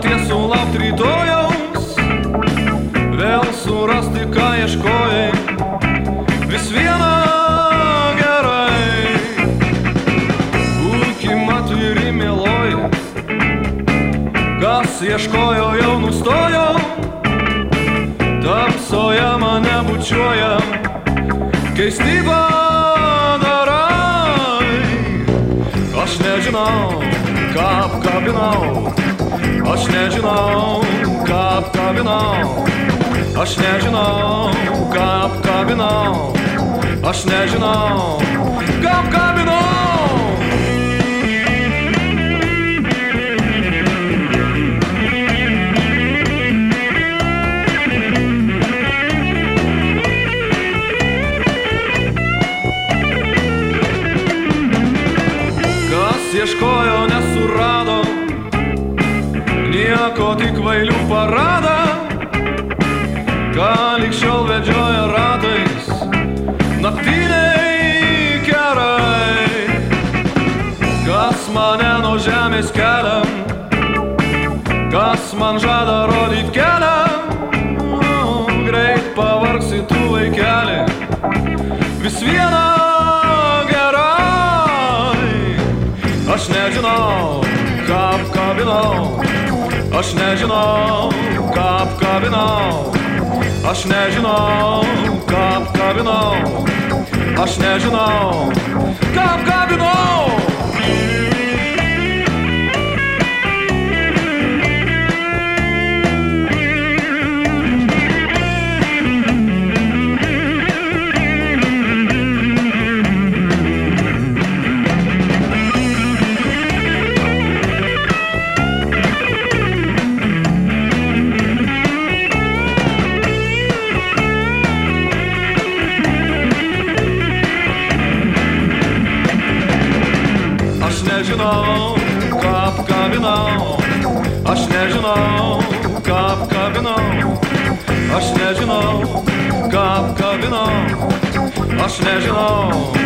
nakties sulaukt rytojaus, vėl surasti, ką ieškojai, vis viena gerai. Būkim atviri, mieloji, kas ieškojo jau nustojo, tamsoje mane bučiuoja, keistybą. Nežinau, ką apkabinau, aš nežinau, ką apkabinau, aš nežinau, ką apkabinau, aš nežinau, ką apkabinau. Ieškojo, nesurado, nieko tik vailių parada, ką likščiau vedžioja ratais, naktiniai kerai, kas mane nuo žemės kelia, kas man žada rodyti kelią, greit pavargsi tu vaikeli, vis viena Aš nežinau, ką apkabinau, aš nežinau, ką apkabinau, aš nežinau, ką apkabinau, aš nežinau, ką apkabinau. Nežinau, ką apkabinau, aš nežinau, ką apkabinau, aš nežinau, ką apkabinau, aš nežinau,